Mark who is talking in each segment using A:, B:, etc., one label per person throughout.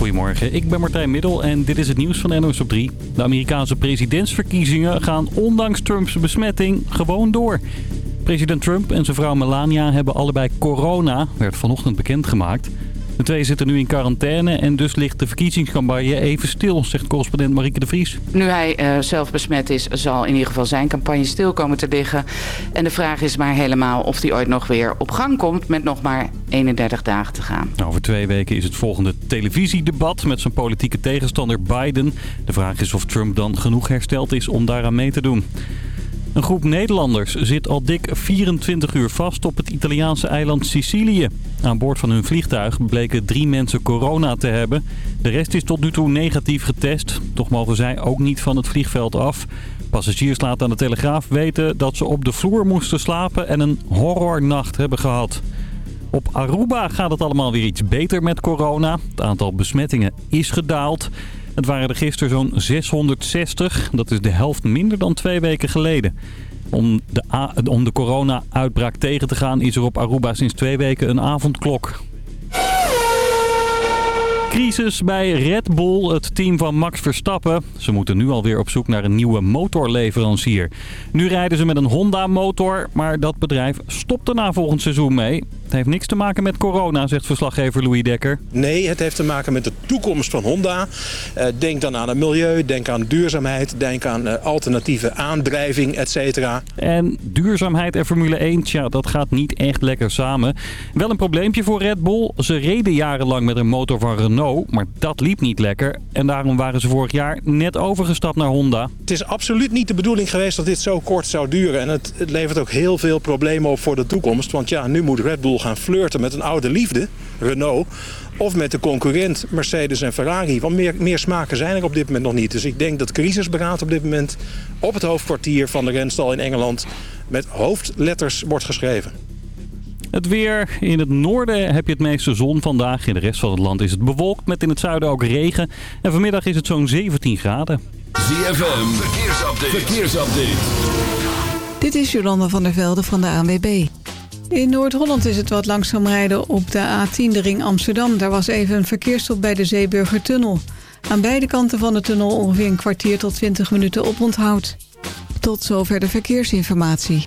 A: Goedemorgen, ik ben Martijn Middel en dit is het nieuws van NOS op 3. De Amerikaanse presidentsverkiezingen gaan ondanks Trumps besmetting gewoon door. President Trump en zijn vrouw Melania hebben allebei corona, werd vanochtend bekendgemaakt. De twee zitten nu in quarantaine en dus ligt de verkiezingscampagne even stil, zegt correspondent Marieke de Vries.
B: Nu hij uh, zelf besmet is, zal in ieder geval zijn campagne stil komen te liggen. En de vraag is maar helemaal of hij ooit nog weer op gang komt met nog maar 31 dagen te gaan.
A: Nou, over twee weken is het volgende televisiedebat met zijn politieke tegenstander Biden. De vraag is of Trump dan genoeg hersteld is om daaraan mee te doen. Een groep Nederlanders zit al dik 24 uur vast op het Italiaanse eiland Sicilië. Aan boord van hun vliegtuig bleken drie mensen corona te hebben. De rest is tot nu toe negatief getest. Toch mogen zij ook niet van het vliegveld af. Passagiers laten aan de Telegraaf weten dat ze op de vloer moesten slapen en een horrornacht hebben gehad. Op Aruba gaat het allemaal weer iets beter met corona. Het aantal besmettingen is gedaald. Het waren er gisteren zo'n 660. Dat is de helft minder dan twee weken geleden. Om de, om de corona-uitbraak tegen te gaan is er op Aruba sinds twee weken een avondklok. Crisis bij Red Bull, het team van Max Verstappen. Ze moeten nu alweer op zoek naar een nieuwe motorleverancier. Nu rijden ze met een Honda-motor, maar dat bedrijf stopt er na volgend seizoen mee. Het heeft niks te maken met corona, zegt verslaggever Louis Dekker.
C: Nee, het heeft te maken met de toekomst van Honda. Uh, denk dan aan het milieu, denk aan duurzaamheid, denk aan uh, alternatieve aandrijving, et cetera.
A: En duurzaamheid en Formule 1, tja, dat gaat niet echt lekker samen. Wel een probleempje voor Red Bull. Ze reden jarenlang met een motor van Renault, maar dat liep niet lekker. En daarom waren ze vorig jaar net overgestapt naar Honda.
C: Het is absoluut niet de bedoeling geweest dat dit zo kort zou duren. En het, het levert ook heel veel problemen op voor de toekomst. Want ja, nu moet Red Bull gaan flirten met een oude liefde, Renault... of met de concurrent Mercedes en Ferrari. Want meer, meer smaken zijn er op dit moment nog niet. Dus ik denk dat crisisberaad op dit moment op het hoofdkwartier van de renstal in Engeland... met hoofdletters wordt geschreven.
A: Het weer. In het noorden heb je het meeste zon vandaag. In de rest van het land is het bewolkt met in het zuiden ook regen. En vanmiddag is het zo'n 17 graden.
D: ZFM, verkeersupdate. verkeersupdate.
E: Dit is Jolanda van der Velde van de ANWB. In Noord-Holland is het wat langzaam rijden op de A10, de ring Amsterdam. Daar was even een verkeersstop bij de Zeeburgertunnel. Aan beide kanten van de tunnel ongeveer een kwartier tot 20 minuten op onthoud. Tot zover de verkeersinformatie.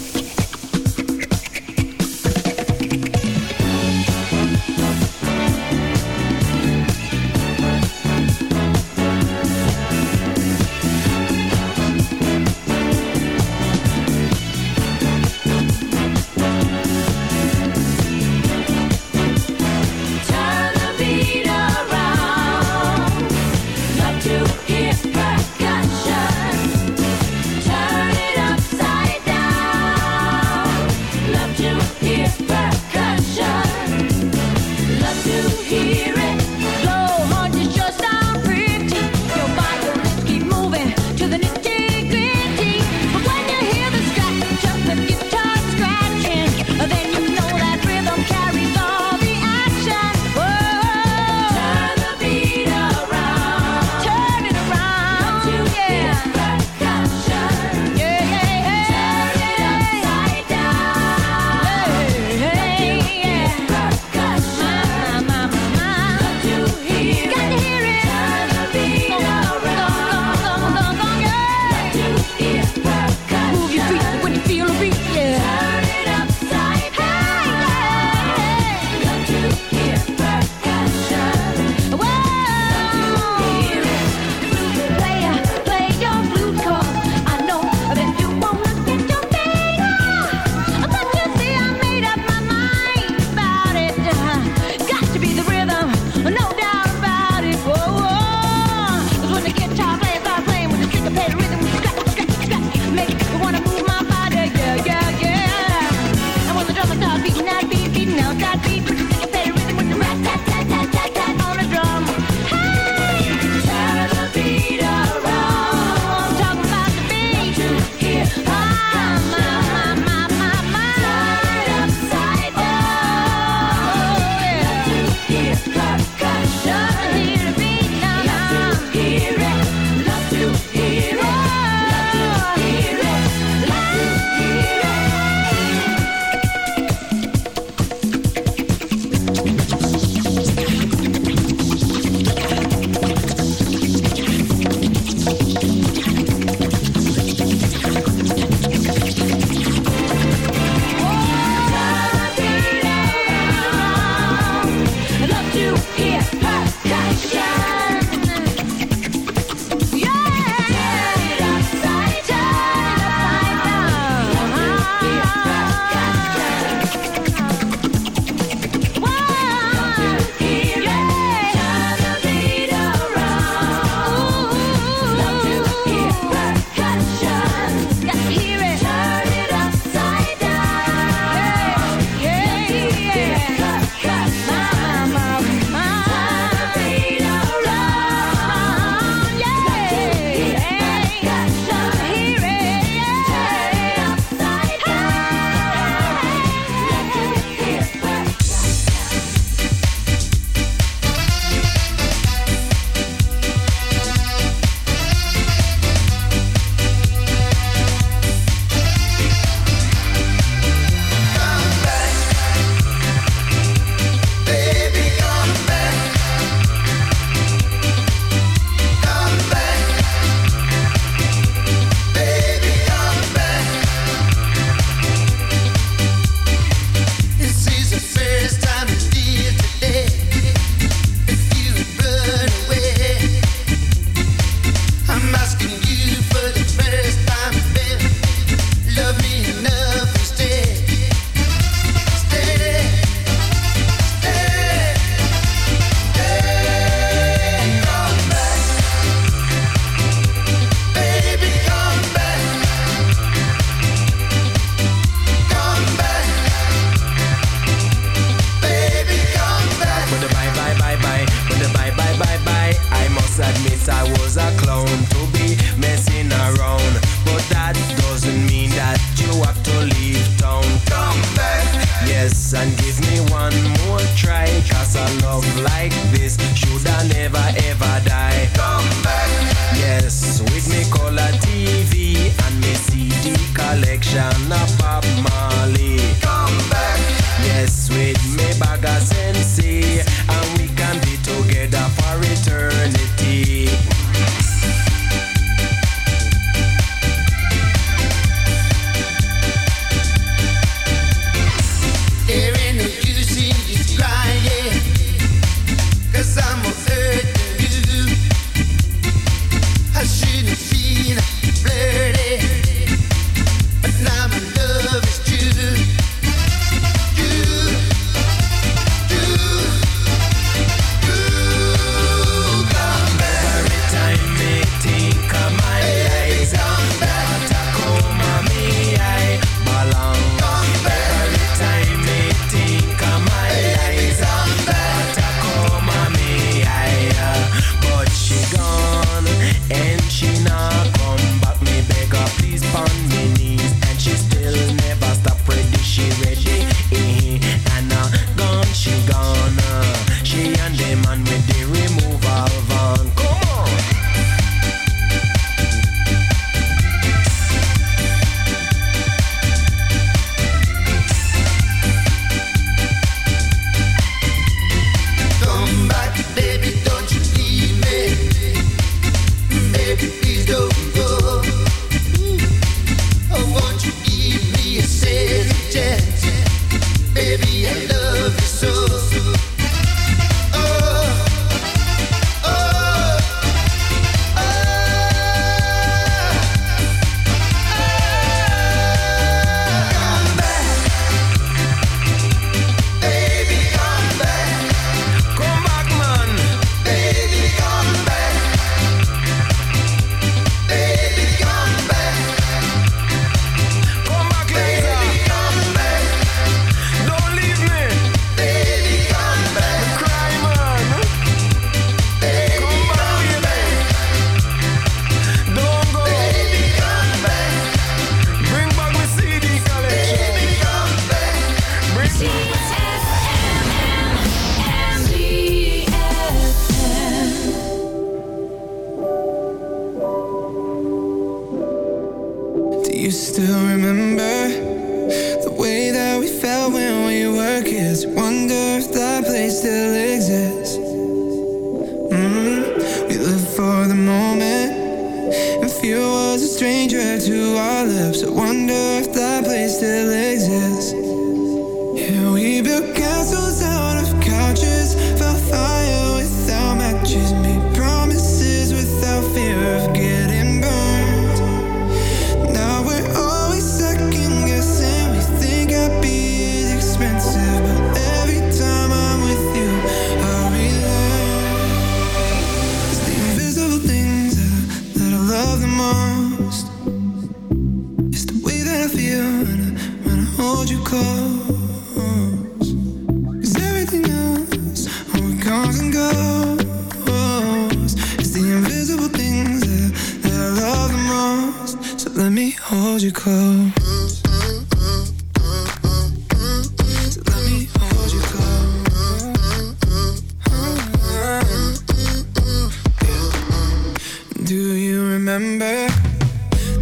F: Do you remember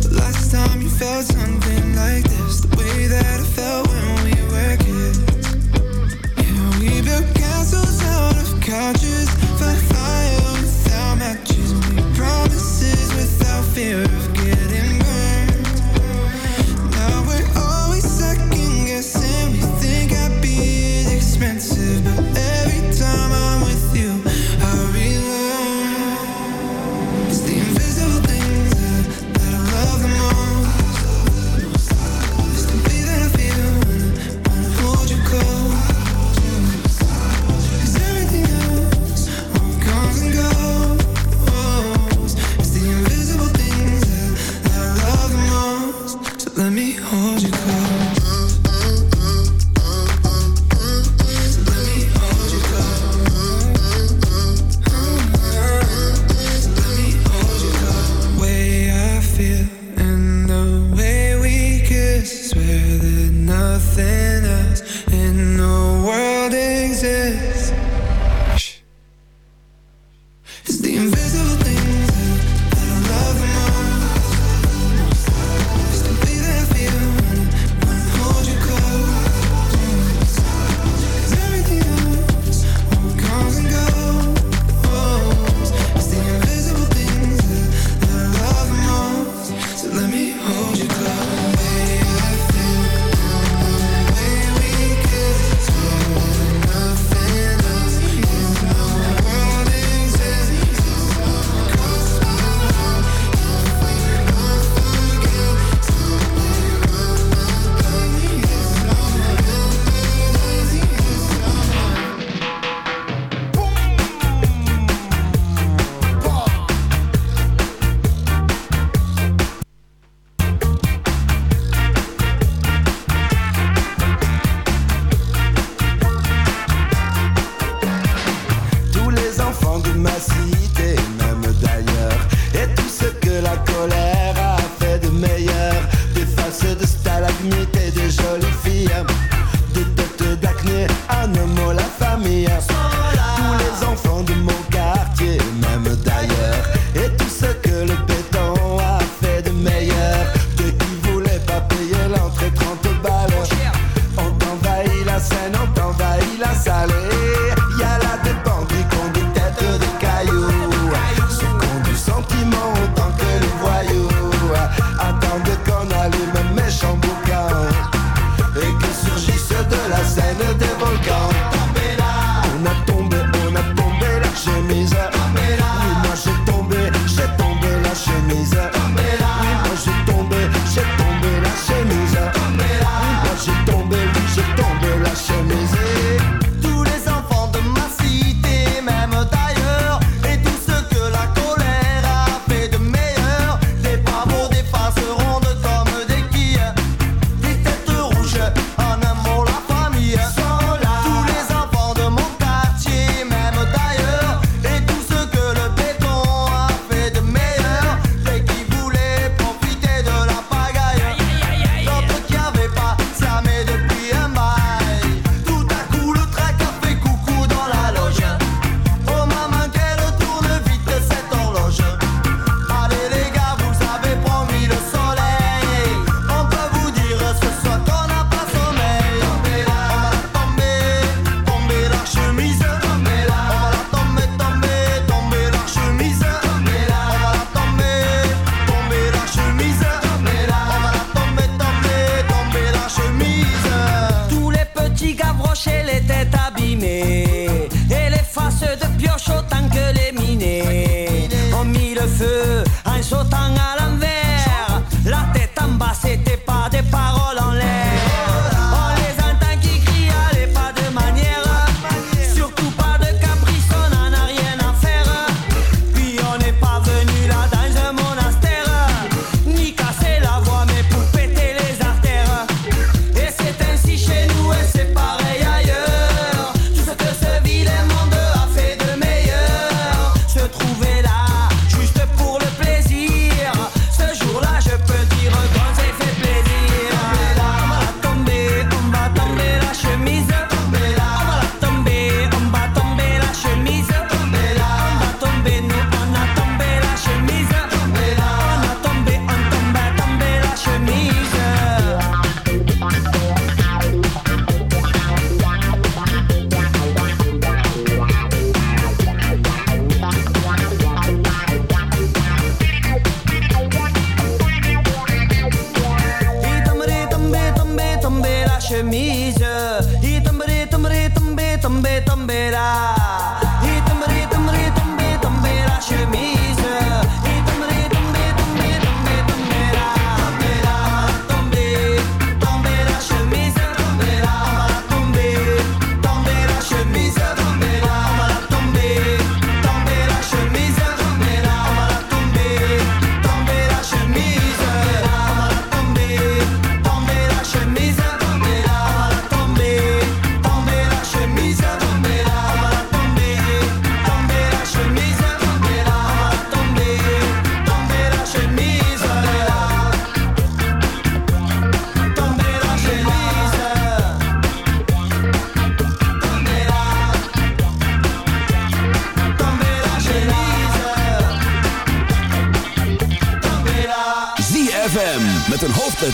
F: the last time you felt something like this? The way that I felt when we were kids. Yeah, we built castles out of.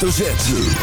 G: Hoofdletter.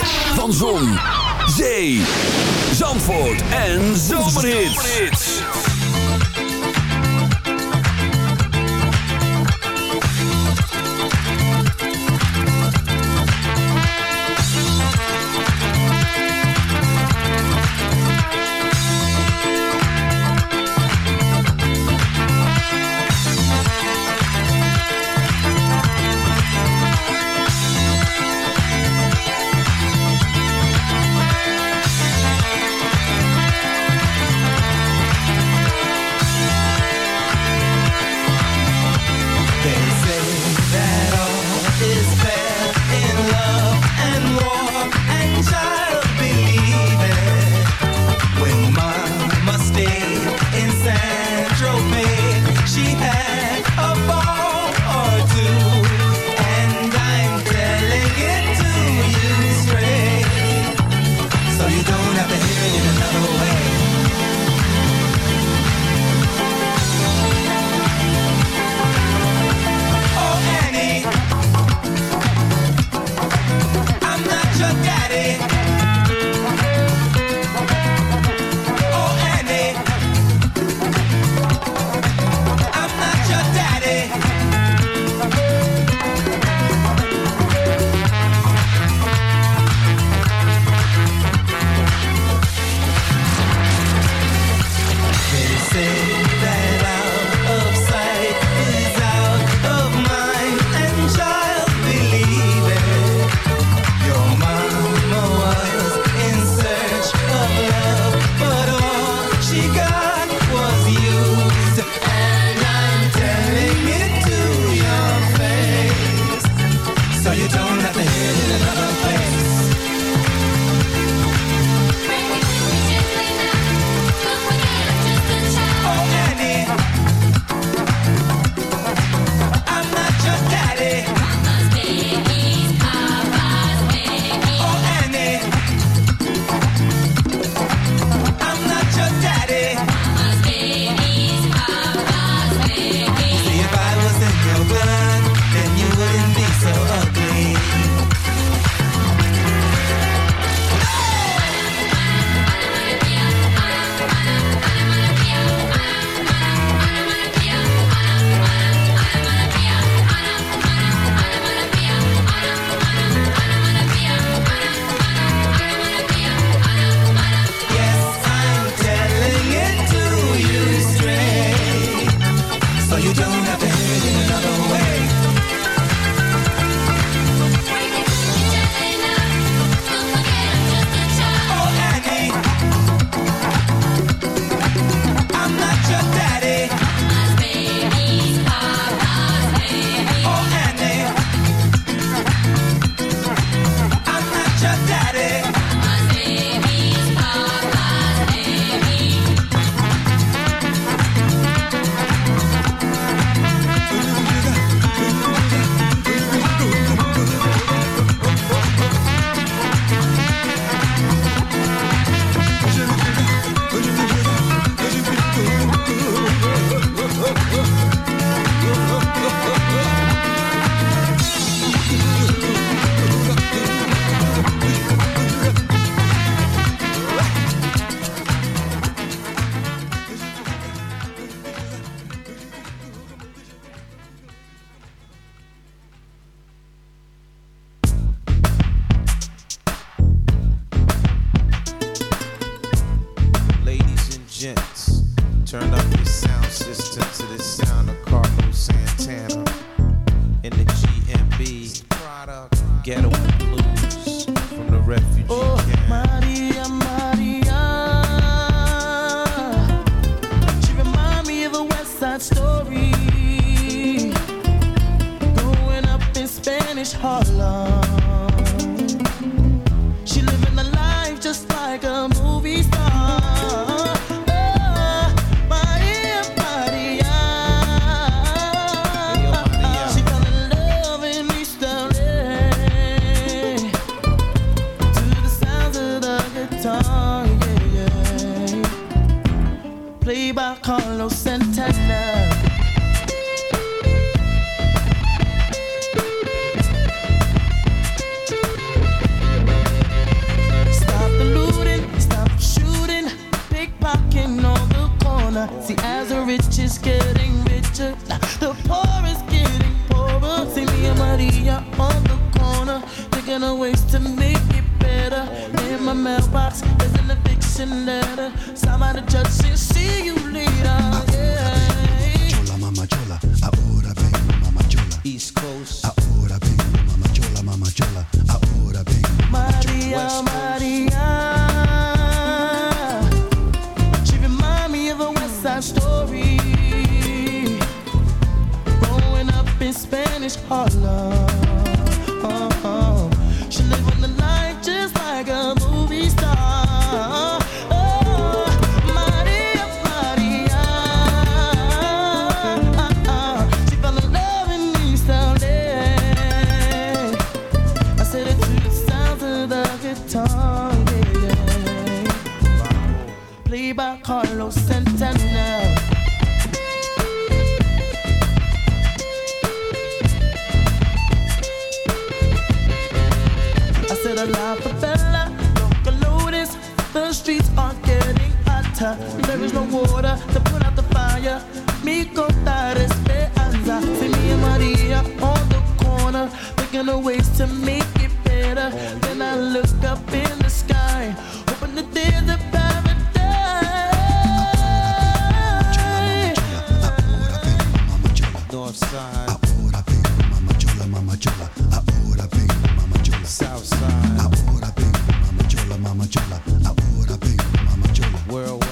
G: world.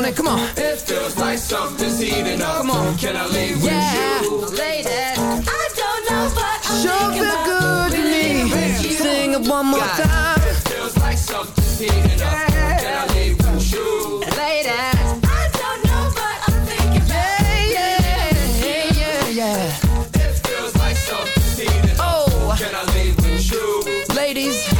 H: on it, come on.
I: It feels like something's heating up.
H: Come on.
I: Can I leave
H: yeah.
I: with you?
H: Lady, I don't know, but I'm sure feel good me. Sing it one more God. time.
I: It feels like something's heating up.
H: Yeah.
I: Can I with you?
H: Ladies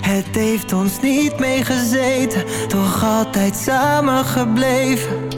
H: Het heeft ons niet meegezeten, toch altijd samen gebleven.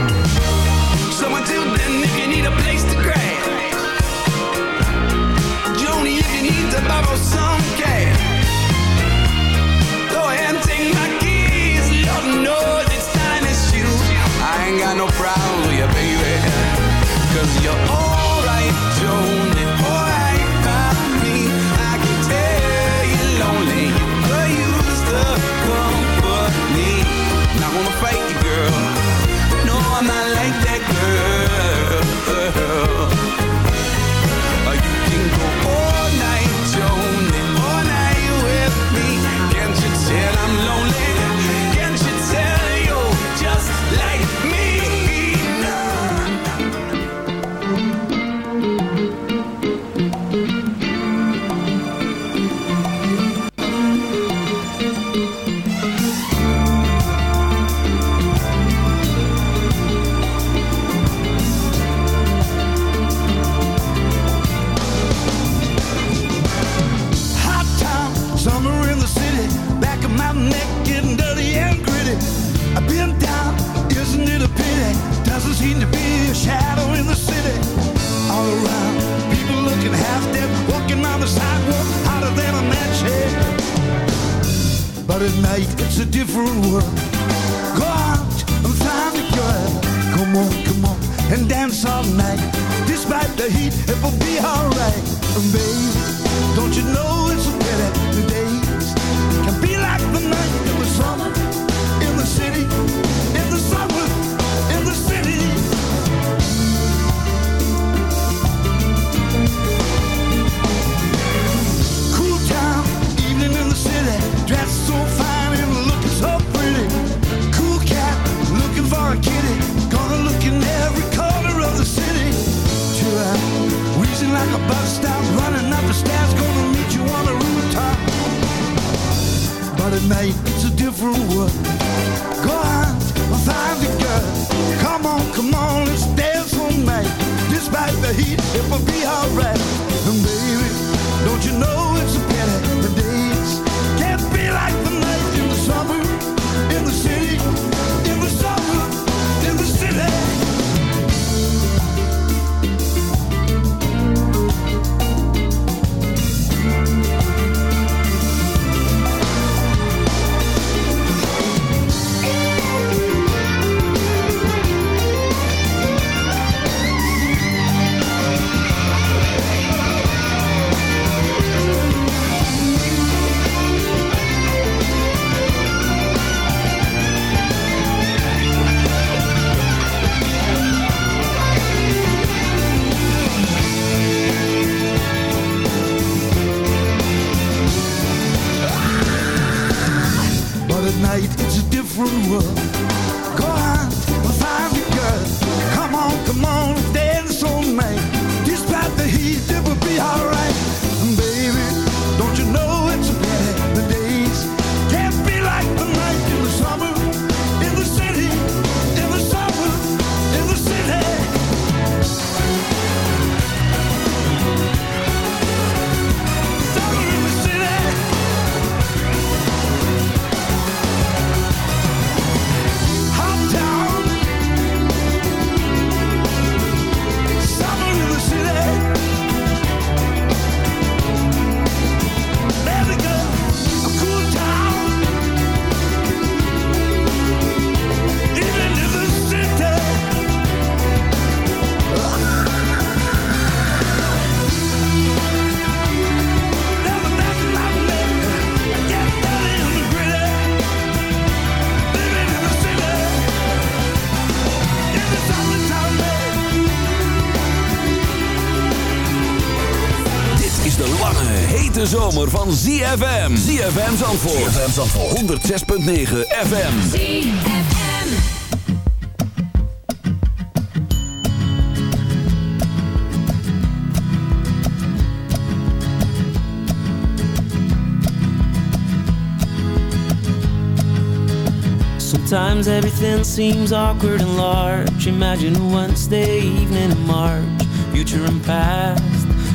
J: Cause you're all
K: alright.
D: Hete zomer van ZFM. ZFM Zandvoort. ZFM Zandvoort. 106.9 FM.
L: Sometimes everything seems awkward and large. Imagine a Wednesday evening in March, future and past